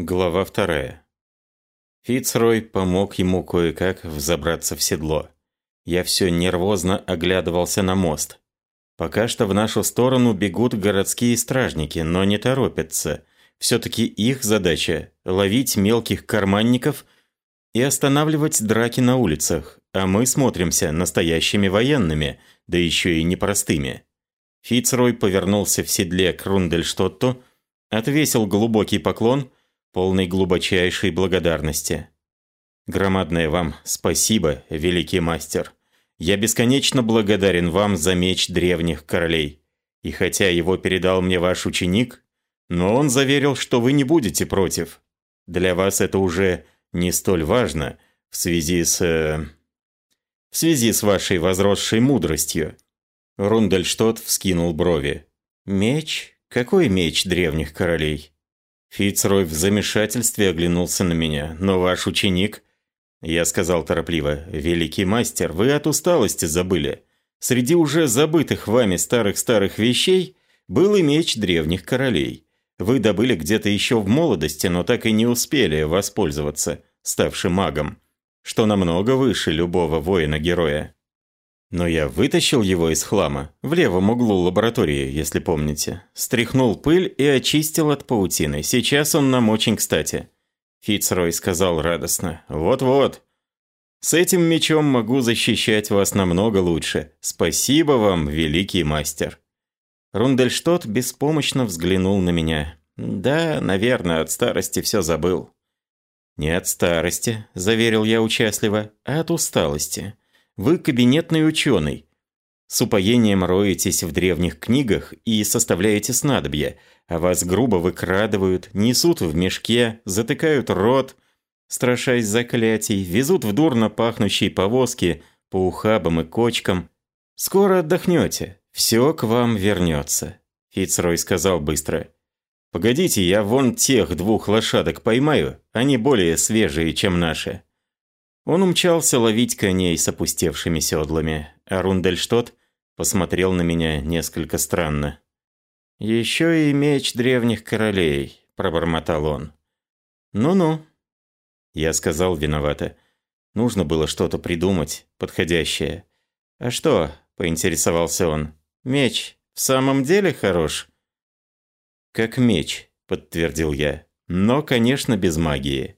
Глава вторая. Фицрой помог ему кое-как взобраться в седло. Я все нервозно оглядывался на мост. Пока что в нашу сторону бегут городские стражники, но не торопятся. Все-таки их задача – ловить мелких карманников и останавливать драки на улицах, а мы смотримся настоящими военными, да еще и непростыми. Фицрой повернулся в седле к Рундельштотту, отвесил глубокий поклон – полной глубочайшей благодарности. Громадное вам спасибо, великий мастер. Я бесконечно благодарен вам за меч древних королей. И хотя его передал мне ваш ученик, но он заверил, что вы не будете против. Для вас это уже не столь важно в связи с... Э, в связи с вашей возросшей мудростью. Рундельштот вскинул брови. «Меч? Какой меч древних королей?» Фицрой в замешательстве оглянулся на меня. «Но ваш ученик...» Я сказал торопливо. «Великий мастер, вы от усталости забыли. Среди уже забытых вами старых-старых вещей был и меч древних королей. Вы добыли где-то еще в молодости, но так и не успели воспользоваться, ставши магом, что намного выше любого воина-героя. Но я вытащил его из хлама, в левом углу лаборатории, если помните. Стряхнул пыль и очистил от паутины. Сейчас он нам очень кстати. Фицрой сказал радостно. «Вот-вот. С этим мечом могу защищать вас намного лучше. Спасибо вам, великий мастер». Рундельштот беспомощно взглянул на меня. «Да, наверное, от старости все забыл». «Не от старости», – заверил я участливо, – «а от усталости». Вы кабинетный ученый. С упоением роетесь в древних книгах и составляете снадобья, а вас грубо выкрадывают, несут в мешке, затыкают рот, страшась заклятий, везут в дурно пахнущие повозки по ухабам и кочкам. Скоро отдохнете, все к вам вернется. Фицрой сказал быстро. «Погодите, я вон тех двух лошадок поймаю, они более свежие, чем наши». Он умчался ловить коней с опустевшими седлами, а Рундельштот посмотрел на меня несколько странно. «Еще и меч древних королей», – пробормотал он. «Ну-ну». Я сказал виновато. Нужно было что-то придумать, подходящее. «А что?» – поинтересовался он. «Меч в самом деле хорош?» «Как меч», – подтвердил я. «Но, конечно, без магии».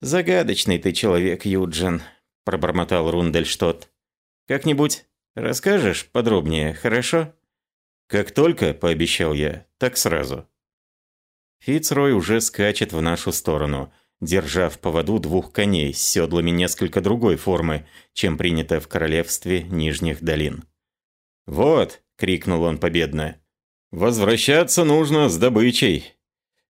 «Загадочный ты человек, Юджин», – пробормотал Рундельштот. «Как-нибудь расскажешь подробнее, хорошо?» «Как только», – пообещал я, – «так сразу». Фицрой уже скачет в нашу сторону, держа в поводу двух коней с седлами несколько другой формы, чем принято в королевстве Нижних долин. «Вот!» – крикнул он победно. «Возвращаться нужно с добычей!»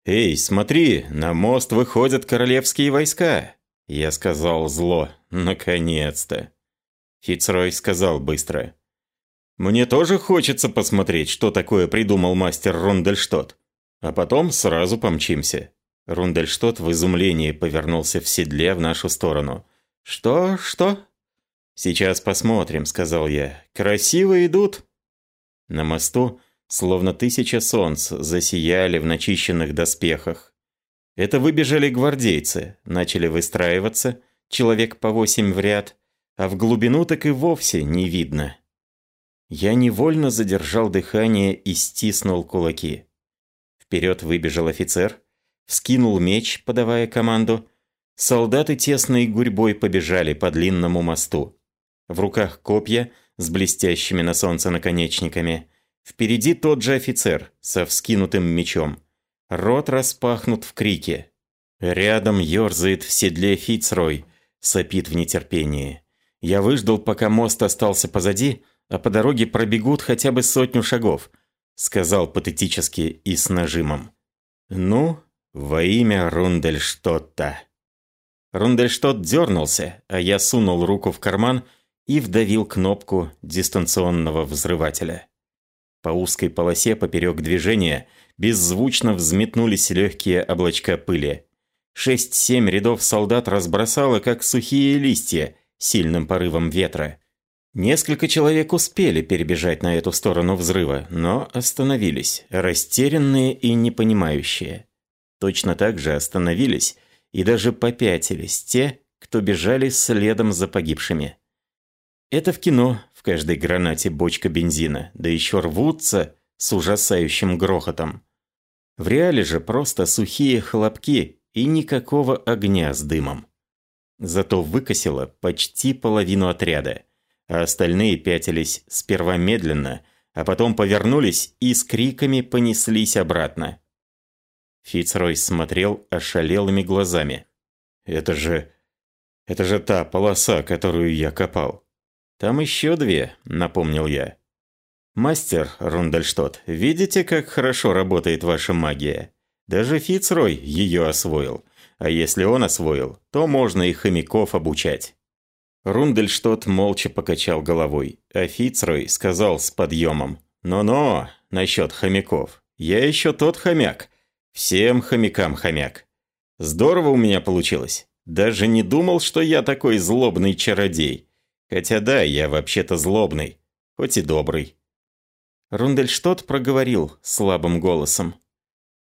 «Эй, смотри, на мост выходят королевские войска!» Я сказал зло. «Наконец-то!» Фицрой сказал быстро. «Мне тоже хочется посмотреть, что такое придумал мастер Рундельштот. А потом сразу помчимся». Рундельштот в изумлении повернулся в седле в нашу сторону. «Что? Что?» «Сейчас посмотрим», — сказал я. «Красиво идут?» На мосту словно тысяча солнц, засияли в начищенных доспехах. Это выбежали гвардейцы, начали выстраиваться, человек по восемь в ряд, а в глубину так и вовсе не видно. Я невольно задержал дыхание и стиснул кулаки. Вперед выбежал офицер, вскинул меч, подавая команду. Солдаты тесной гурьбой побежали по длинному мосту. В руках копья с блестящими на солнце наконечниками – Впереди тот же офицер со вскинутым мечом. Рот распахнут в крике. Рядом ёрзает в седле Фицрой, сопит в нетерпении. Я выждал, пока мост остался позади, а по дороге пробегут хотя бы сотню шагов, сказал патетически и с нажимом. Ну, во имя Рундельштотта. Рундельштот дернулся, а я сунул руку в карман и вдавил кнопку дистанционного взрывателя. По узкой полосе поперек движения беззвучно взметнулись легкие облачка пыли. Шесть-семь рядов солдат разбросало, как сухие листья, сильным порывом ветра. Несколько человек успели перебежать на эту сторону взрыва, но остановились, растерянные и непонимающие. Точно так же остановились и даже попятились те, кто бежали следом за погибшими. Это в кино, в каждой гранате бочка бензина, да еще рвутся с ужасающим грохотом. В реале же просто сухие хлопки и никакого огня с дымом. Зато выкосило почти половину отряда, а остальные пятились сперва медленно, а потом повернулись и с криками понеслись обратно. Фицрой смотрел ошалелыми глазами. «Это же... это же та полоса, которую я копал». «Там еще две», — напомнил я. «Мастер Рундельштот, видите, как хорошо работает ваша магия? Даже Фицрой ее освоил. А если он освоил, то можно и хомяков обучать». Рундельштот молча покачал головой, а Фицрой сказал с подъемом. «Но-но, насчет хомяков. Я еще тот хомяк, Всем хомякам хомяк. Здорово у меня получилось. Даже не думал, что я такой злобный чародей. Хотя да, я вообще-то злобный, хоть и добрый. Рундельштот проговорил слабым голосом.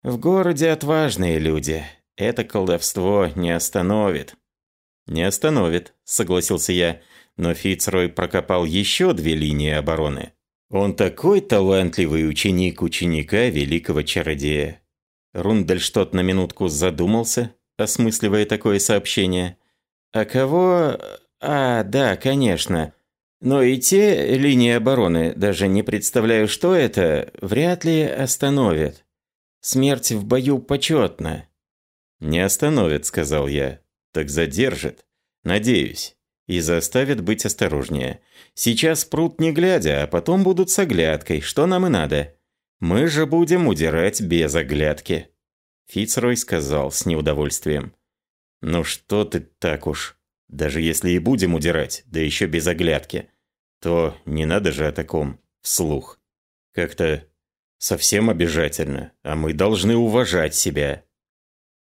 «В городе отважные люди. Это колдовство не остановит». «Не остановит», — согласился я, но Фицрой прокопал еще две линии обороны. Он такой талантливый ученик ученика великого чародея. Рундельштот на минутку задумался, осмысливая такое сообщение. «А кого... А, да, конечно. Но и те линии обороны, даже не представляю, что это, вряд ли остановят. Смерть в бою почетна». «Не остановит», — сказал я. «Так задержит. Надеюсь. И заставит быть осторожнее. Сейчас прут не глядя, а потом будут с оглядкой, что нам и надо». Мы же будем удирать без оглядки. Фицрой сказал с неудовольствием. Ну что ты так уж. Даже если и будем удирать, да еще без оглядки, то не надо же о таком вслух. Как-то совсем обижательно, а мы должны уважать себя.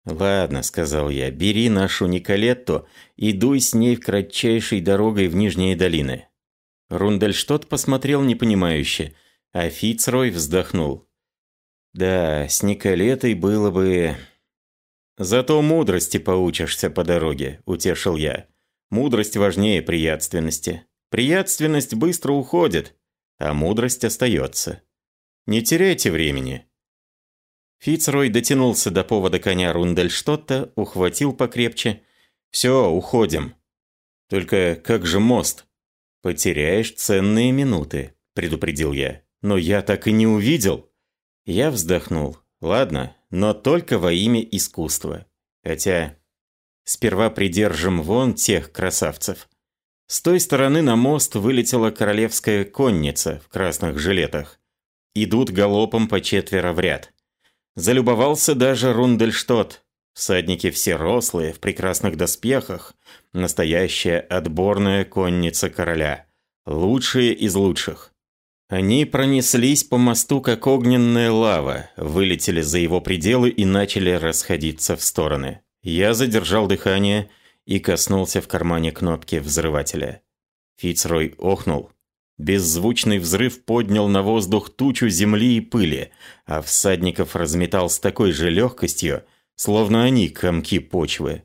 «Ладно», — сказал я, — «бери нашу Николетту и дуй с ней в кратчайшей дорогой в Нижние долины». Рундельштот посмотрел непонимающе, а Фицрой вздохнул. «Да, с Николетой было бы...» «Зато мудрости поучишься по дороге», – утешил я. «Мудрость важнее приятственности. Приятственность быстро уходит, а мудрость остается. Не теряйте времени». Фицрой дотянулся до повода коня Рундельштотта, ухватил покрепче. «Все, уходим». «Только как же мост?» «Потеряешь ценные минуты», – предупредил я но я так и не увидел. Я вздохнул. Ладно, но только во имя искусства. Хотя сперва придержим вон тех красавцев. С той стороны на мост вылетела королевская конница в красных жилетах. Идут галопом по четверо в ряд. Залюбовался даже Рундельштот. Всадники все рослые, в прекрасных доспехах. Настоящая отборная конница короля. Лучшие из лучших. Они пронеслись по мосту, как огненная лава, вылетели за его пределы и начали расходиться в стороны. Я задержал дыхание и коснулся в кармане кнопки взрывателя. Фицрой охнул. Беззвучный взрыв поднял на воздух тучу земли и пыли, а всадников разметал с такой же легкостью, словно они комки почвы.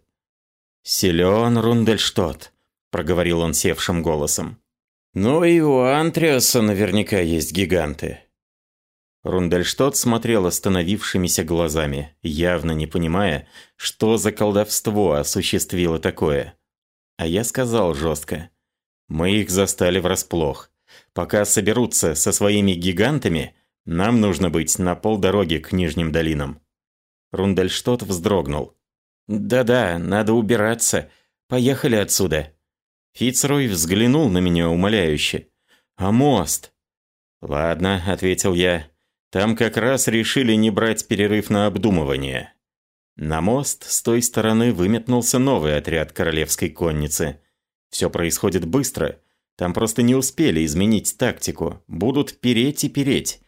«Силен Рундельштот», — проговорил он севшим голосом. Ну и у Антриаса наверняка есть гиганты. Рундельштот смотрел остановившимися глазами, явно не понимая, что за колдовство осуществило такое. А я сказал жестко. Мы их застали врасплох. Пока соберутся со своими гигантами, нам нужно быть на полдороги к Нижним долинам. Рундельштот вздрогнул. «Да-да, надо убираться. Поехали отсюда». Фицрой взглянул на меня умоляюще. «А мост?» «Ладно», — ответил я. «Там как раз решили не брать перерыв на обдумывание». На мост с той стороны выметнулся новый отряд королевской конницы. Все происходит быстро. Там просто не успели изменить тактику. Будут переть и переть.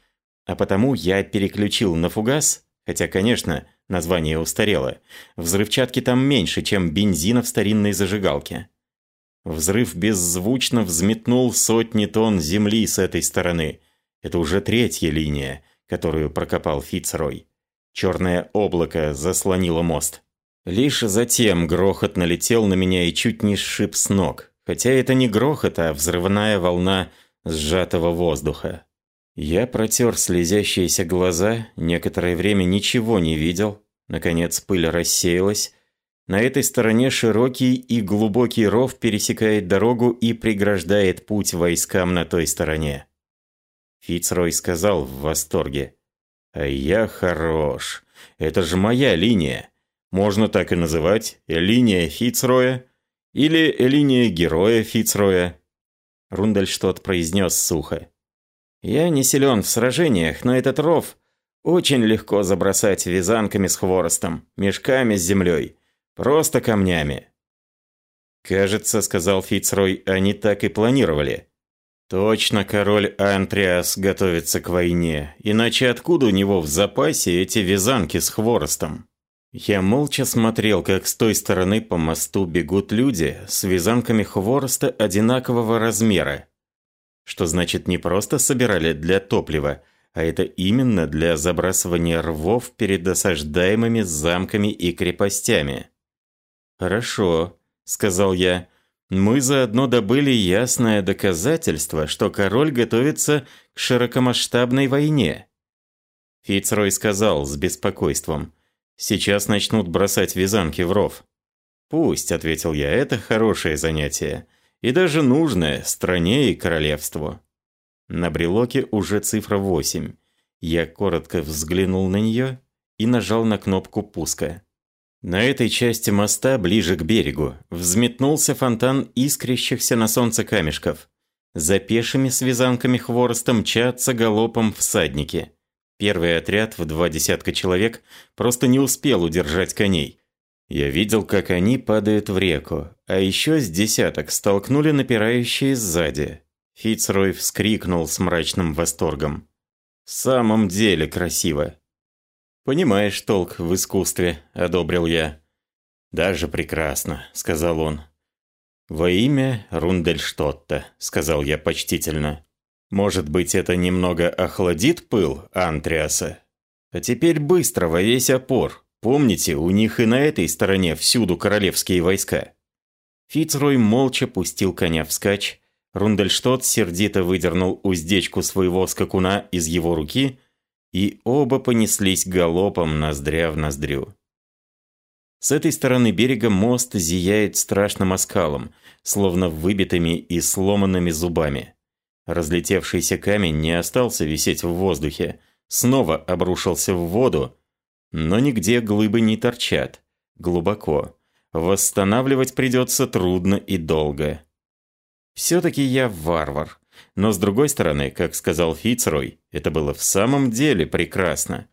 А потому я переключил на фугас, хотя, конечно, название устарело. Взрывчатки там меньше, чем бензина в старинной зажигалке. Взрыв беззвучно взметнул сотни тонн земли с этой стороны. Это уже третья линия, которую прокопал Фицрой. Черное облако заслонило мост. Лишь затем грохот налетел на меня и чуть не сшиб с ног. Хотя это не грохот, а взрывная волна сжатого воздуха. Я протер слезящиеся глаза, некоторое время ничего не видел. Наконец пыль рассеялась. На этой стороне широкий и глубокий ров пересекает дорогу и преграждает путь войскам на той стороне. Фицрой сказал в восторге. «А я хорош. Это же моя линия. Можно так и называть. Линия Фицроя или линия героя Фицроя». Рундельштот произнес сухо. «Я не силен в сражениях, но этот ров очень легко забросать вязанками с хворостом, мешками с землей, просто камнями». «Кажется, — сказал Фицрой, — они так и планировали». Точно король Антриас готовится к войне, иначе откуда у него в запасе эти вязанки с хворостом? Я молча смотрел, как с той стороны по мосту бегут люди с вязанками хвороста одинакового размера. Что значит не просто собирали для топлива, а это именно для забрасывания рвов перед осаждаемыми замками и крепостями. «Хорошо», — сказал я, мы заодно добыли ясное доказательство, что король готовится к широкомасштабной войне. Фицрой сказал с беспокойством. «Сейчас начнут бросать вязанки в ров». «Пусть», — ответил я, — «это хорошее занятие. И даже нужное стране и королевству». На брелоке уже цифра 8. Я коротко взглянул на нее и нажал на кнопку пуска. На этой части моста, ближе к берегу, взметнулся фонтан искрящихся на солнце камешков. За пешими с вязанками хвороста мчатся галопом всадники. Первый отряд в два десятка человек просто не успел удержать коней. Я видел, как они падают в реку, а еще с десяток столкнули напирающие сзади. Фицрой вскрикнул с мрачным восторгом. «В самом деле красиво!» «Понимаешь толк в искусстве», – одобрил я. «Даже прекрасно», – сказал он. «Во имя Рундельштотта», – сказал я почтительно. «Может быть, это немного охладит пыл Антриаса? А теперь быстро, во весь опор. Помните, у них и на этой стороне всюду королевские войска». Фицрой молча пустил коня вскачь. Рундельштот сердито выдернул уздечку своего скакуна из его руки – и оба понеслись галопом ноздря в ноздрю. С этой стороны берега мост зияет страшным оскалом, словно выбитыми и сломанными зубами. Разлетевшийся камень не остался висеть в воздухе, снова обрушился в воду, но нигде глыбы не торчат, глубоко. Восстанавливать придется трудно и долго. Все-таки я варвар. Но с другой стороны, как сказал Фицрой, это было в самом деле прекрасно.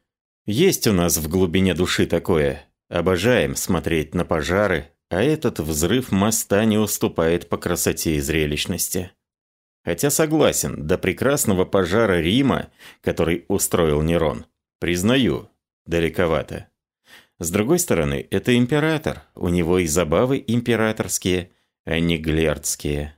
Есть у нас в глубине души такое. Обожаем смотреть на пожары, а этот взрыв моста не уступает по красоте и зрелищности. Хотя согласен, до прекрасного пожара Рима, который устроил Нерон, признаю, далековато. С другой стороны, это император, у него и забавы императорские, а не глердские.